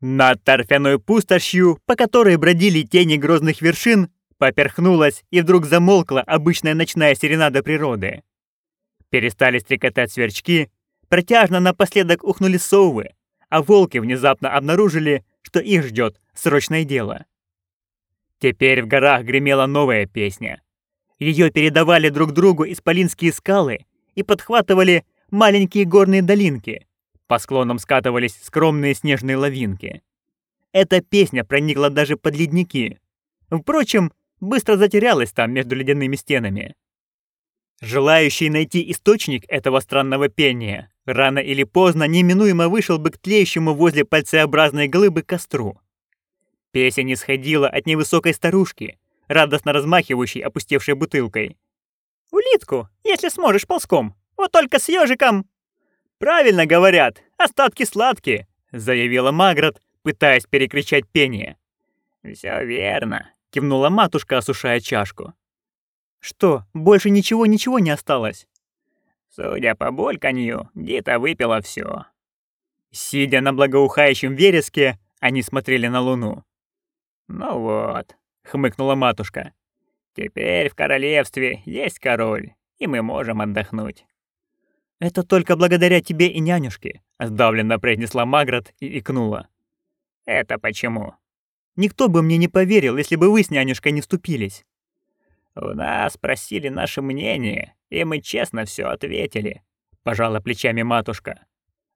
Над торфяной пустошью, по которой бродили тени грозных вершин, поперхнулась и вдруг замолкла обычная ночная серенада природы. Перестали стрекотать сверчки, протяжно напоследок ухнули совы, а волки внезапно обнаружили, что их ждет срочное дело. Теперь в горах гремела новая песня. Ее передавали друг другу исполинские скалы и подхватывали маленькие горные долинки, по склонам скатывались скромные снежные лавинки. Эта песня проникла даже под ледники. Впрочем, быстро затерялась там между ледяными стенами. Желающий найти источник этого странного пения рано или поздно неминуемо вышел бы к тлеющему возле пальцеобразной глыбы костру. Песня не сходила от невысокой старушки, радостно размахивающей опустевшей бутылкой. «Улитку, если сможешь ползком, вот только с ежиком «Правильно говорят, остатки сладкие», — заявила Маград, пытаясь перекричать пение. «Всё верно», — кивнула матушка, осушая чашку. «Что, больше ничего-ничего не осталось?» Судя по бульканью, Гита выпила всё. Сидя на благоухающем вереске, они смотрели на луну. «Ну вот», — хмыкнула матушка. «Теперь в королевстве есть король, и мы можем отдохнуть». «Это только благодаря тебе и нянюшке», — сдавленно произнесла Маград и икнула. «Это почему?» «Никто бы мне не поверил, если бы вы с нянюшкой не вступились». «У нас спросили наше мнение, и мы честно все ответили», — пожала плечами матушка.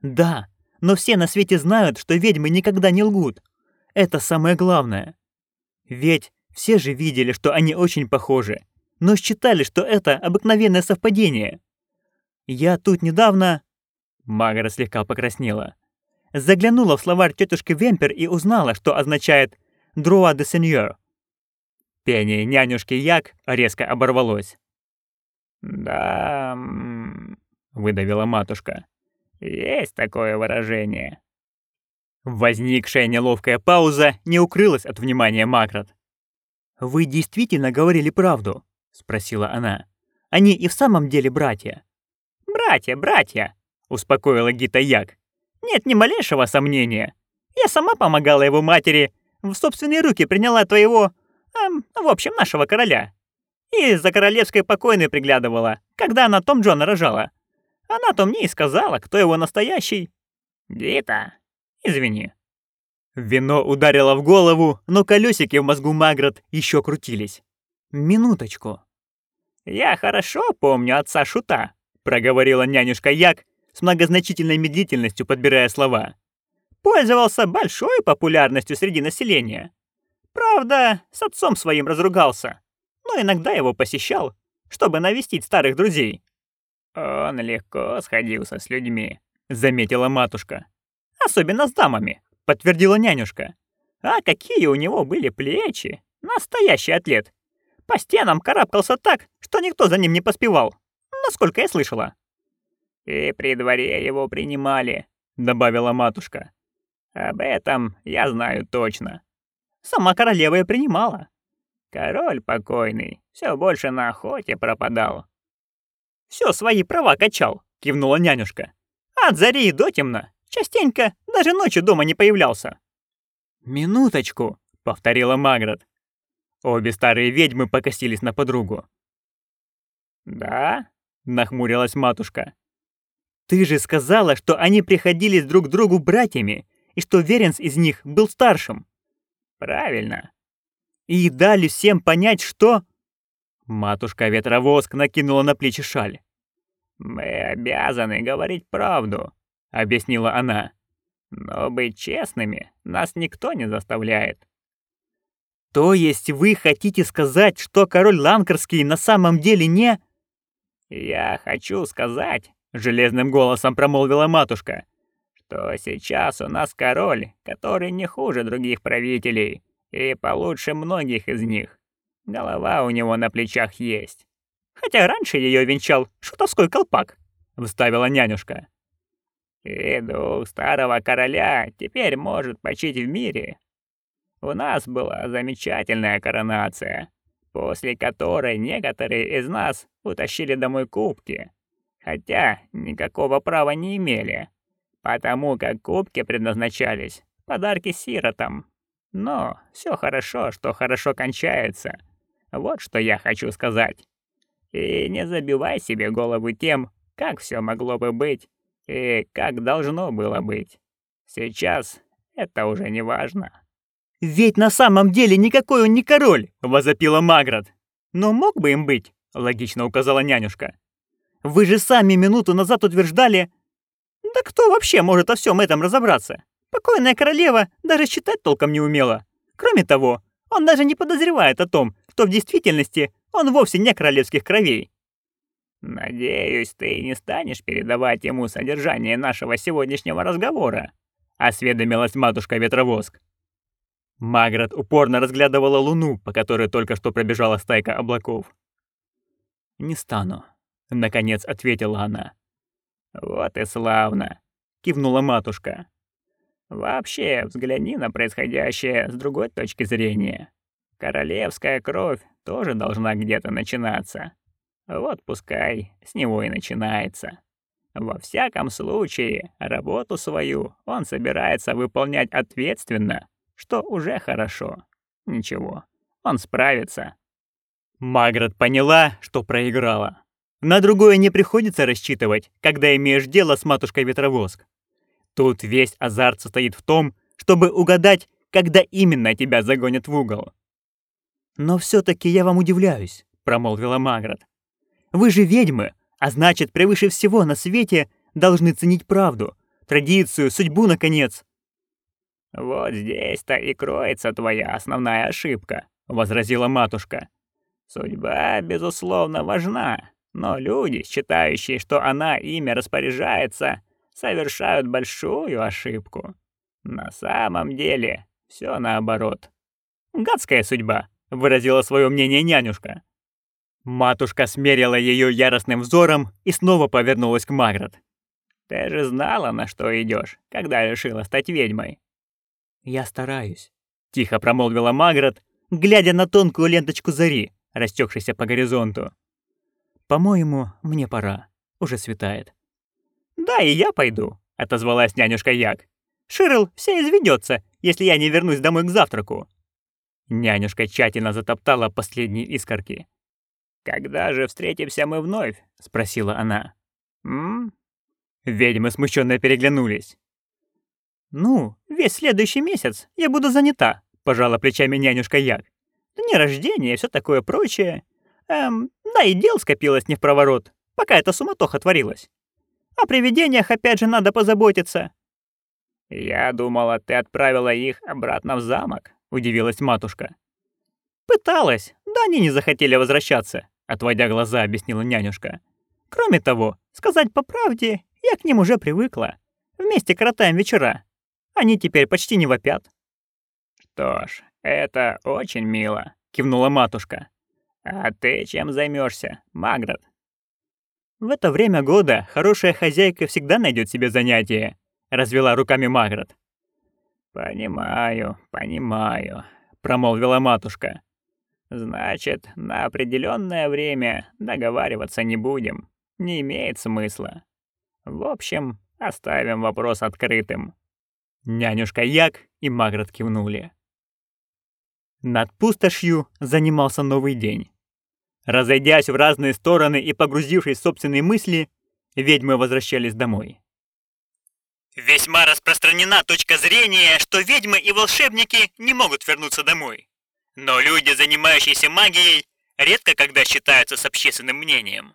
«Да, но все на свете знают, что ведьмы никогда не лгут. Это самое главное. Ведь все же видели, что они очень похожи, но считали, что это обыкновенное совпадение. Я тут недавно...» Магара слегка покраснела. Заглянула в словарь тетушки Вемпер и узнала, что означает «друа де сеньор». Пение нянюшки Як резко оборвалось. «Да...» — выдавила матушка. «Есть такое выражение». Возникшая неловкая пауза не укрылась от внимания Макрат. «Вы действительно говорили правду?» — спросила она. «Они и в самом деле братья?» «Братья, братья!» — успокоила Гита Як. «Нет ни малейшего сомнения. Я сама помогала его матери, в собственные руки приняла твоего, эм, в общем, нашего короля. И за королевской покойной приглядывала, когда она Том Джона рожала. Она-то мне и сказала, кто его настоящий. Гита, извини». Вино ударило в голову, но колесики в мозгу Маград еще крутились. «Минуточку». «Я хорошо помню отца Шута», проговорила нянюшка Як с многозначительной медлительностью, подбирая слова. Пользовался большой популярностью среди населения. Правда, с отцом своим разругался, но иногда его посещал, чтобы навестить старых друзей. Он легко сходился с людьми, заметила матушка. Особенно с дамами, подтвердила нянюшка. А какие у него были плечи! Настоящий атлет. По стенам карабкался так, что никто за ним не поспевал насколько я слышала». «И при дворе его принимали», — добавила матушка. «Об этом я знаю точно. Сама королева и принимала. Король покойный все больше на охоте пропадал». Все свои права качал», — кивнула нянюшка. «От зари до темно. Частенько даже ночью дома не появлялся». «Минуточку», — повторила Маград. Обе старые ведьмы покосились на подругу. «Да?» — нахмурилась матушка. «Ты же сказала, что они приходились друг к другу братьями, и что Веренс из них был старшим». «Правильно». «И дали всем понять, что...» Матушка Ветровоск накинула на плечи шаль. «Мы обязаны говорить правду», — объяснила она. «Но быть честными нас никто не заставляет». «То есть вы хотите сказать, что король Ланкарский на самом деле не...» «Я хочу сказать», — железным голосом промолвила матушка, «что сейчас у нас король, который не хуже других правителей и получше многих из них. Голова у него на плечах есть. Хотя раньше ее венчал шутовской колпак», — вставила нянюшка. «И дух старого короля теперь может почить в мире. У нас была замечательная коронация, после которой некоторые из нас утащили домой кубки, хотя никакого права не имели, потому как кубки предназначались подарки сиротам. Но все хорошо, что хорошо кончается. Вот что я хочу сказать. И не забивай себе голову тем, как все могло бы быть и как должно было быть. Сейчас это уже не важно. «Ведь на самом деле никакой он не король!» — возопила Маград. «Но мог бы им быть», — логично указала нянюшка. «Вы же сами минуту назад утверждали...» «Да кто вообще может о всем этом разобраться? Покойная королева даже читать толком не умела. Кроме того, он даже не подозревает о том, что в действительности он вовсе не королевских кровей. «Надеюсь, ты не станешь передавать ему содержание нашего сегодняшнего разговора», — осведомилась матушка-ветровоск. Маград упорно разглядывала луну, по которой только что пробежала стайка облаков. «Не стану», — наконец ответила она. «Вот и славно», — кивнула матушка. «Вообще, взгляни на происходящее с другой точки зрения. Королевская кровь тоже должна где-то начинаться. Вот пускай с него и начинается. Во всяком случае, работу свою он собирается выполнять ответственно, что уже хорошо. Ничего, он справится. Маград поняла, что проиграла. На другое не приходится рассчитывать, когда имеешь дело с матушкой-ветровоск. Тут весь азарт состоит в том, чтобы угадать, когда именно тебя загонят в угол. «Но все-таки я вам удивляюсь», — промолвила Маград. «Вы же ведьмы, а значит, превыше всего на свете должны ценить правду, традицию, судьбу, наконец». «Вот здесь-то и кроется твоя основная ошибка», — возразила матушка. «Судьба, безусловно, важна, но люди, считающие, что она ими распоряжается, совершают большую ошибку. На самом деле все наоборот. Гадская судьба, выразила свое мнение нянюшка. Матушка смерила ее яростным взором и снова повернулась к Маград. «Ты же знала, на что идешь, когда решила стать ведьмой?» «Я стараюсь», — тихо промолвила Маград, глядя на тонкую ленточку зари, растекшейся по горизонту. «По-моему, мне пора. Уже светает». «Да, и я пойду», — отозвалась нянюшка Як. «Ширл вся изведется, если я не вернусь домой к завтраку». Нянюшка тщательно затоптала последние искорки. «Когда же встретимся мы вновь?» — спросила она. «М?» Ведьмы смущенно переглянулись. «Ну, весь следующий месяц я буду занята», — пожала плечами нянюшка Як. «Дни рождения и все такое прочее. Эм, да и дел скопилось не в проворот, пока эта суматоха творилась. О привидениях опять же надо позаботиться». «Я думала, ты отправила их обратно в замок», — удивилась матушка. «Пыталась, да они не захотели возвращаться», — отводя глаза, объяснила нянюшка. «Кроме того, сказать по правде, я к ним уже привыкла. Вместе коротаем вечера. Они теперь почти не вопят». «Что ж, это очень мило», — кивнула матушка. «А ты чем займешься, Маград?» «В это время года хорошая хозяйка всегда найдет себе занятие», — развела руками Маград. «Понимаю, понимаю», — промолвила матушка. «Значит, на определенное время договариваться не будем. Не имеет смысла. В общем, оставим вопрос открытым». Нянюшка Як и Маград кивнули. Над пустошью занимался новый день. Разойдясь в разные стороны и погрузившись в собственные мысли, ведьмы возвращались домой. Весьма распространена точка зрения, что ведьмы и волшебники не могут вернуться домой. Но люди, занимающиеся магией, редко когда считаются с общественным мнением.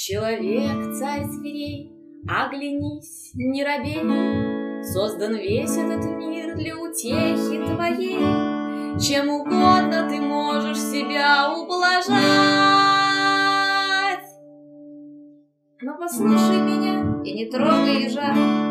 Человек, царь зверей, оглянись, не робей, Создан весь этот мир для утехи твоей. Чем угодно ты можешь себя ублажать. Но послушай меня и не трогай ежа.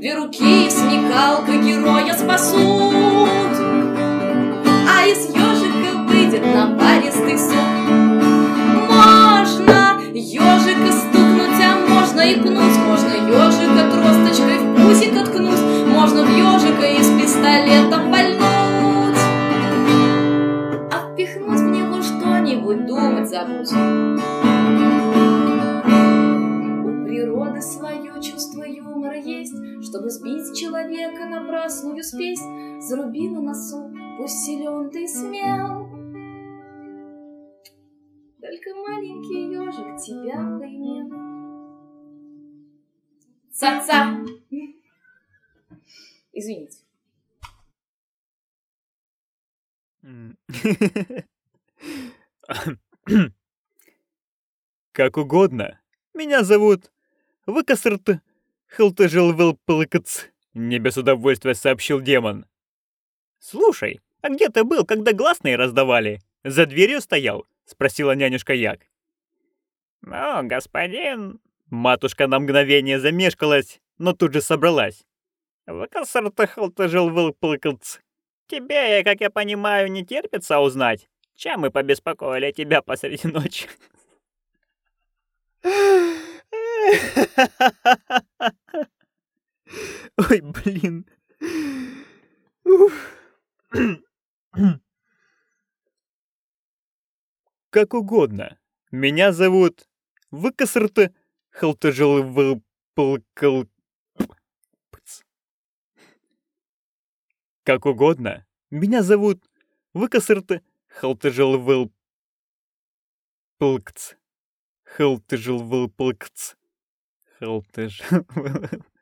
Две руки и смекалка героя спасут. А из ежика выйдет напаристый сок. Можно ежика стукнуть, а можно и пнуть, Можно ежика тросточкой в пузик откнуть, Можно в ежика из пистолета напрасную спесь, Заруби на носу, пусть силен ты смел. Только маленький ежик тебя поимел. Ца-ца! Извините. Как угодно. Меня зовут Выкосрт Халтыжилвелпылкц. Не без удовольствия сообщил демон. Слушай, а где ты был, когда гласные раздавали? За дверью стоял? Спросила нянюшка Як. Ну, господин... Матушка на мгновение замешкалась, но тут же собралась. Выкосрт Халтыжилвелпылкц. Тебе, как я понимаю, не терпится узнать, чем мы побеспокоили тебя посреди ночи. Ой, блин. Как угодно. Меня зовут Выкосрт Халтыжилвылпылкл... Как угодно. Меня зовут Выкосрт Халтыжилвылпылкц. Халтыжилвылпылкц. Халтыжил...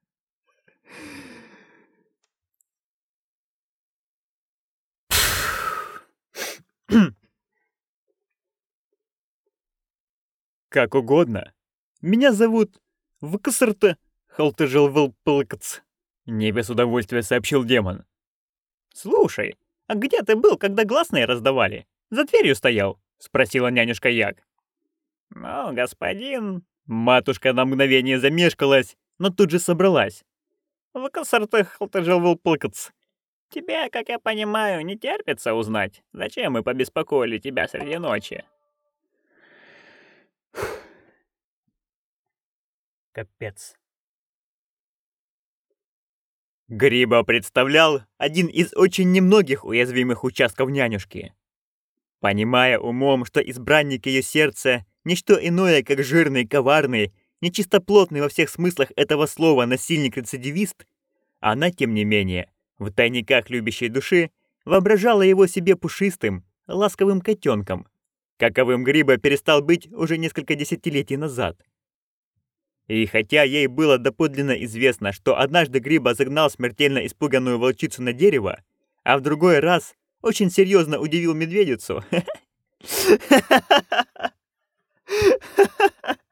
Как угодно. Меня зовут Выкосрт Халтыжилвылпылкц. Не без удовольствия сообщил демон. Слушай, а где ты был, когда гласные раздавали? За дверью стоял? Спросила нянюшка Як. Ну, господин... Матушка на мгновение замешкалась, но тут же собралась. Выкосрт Халтыжилвылпылкц. Тебе, как я понимаю, не терпится узнать, зачем мы побеспокоили тебя среди ночи. Капец. Гриба представлял один из очень немногих уязвимых участков нянюшки. Понимая умом, что избранник ее сердца — ничто иное, как жирный, коварный, нечистоплотный во всех смыслах этого слова насильник-рецидивист, она, тем не менее, в тайниках любящей души воображала его себе пушистым, ласковым котенком, каковым Гриба перестал быть уже несколько десятилетий назад. И хотя ей было доподлинно известно, что однажды Гриба загнал смертельно испуганную волчицу на дерево, а в другой раз очень серьезно удивил медведицу,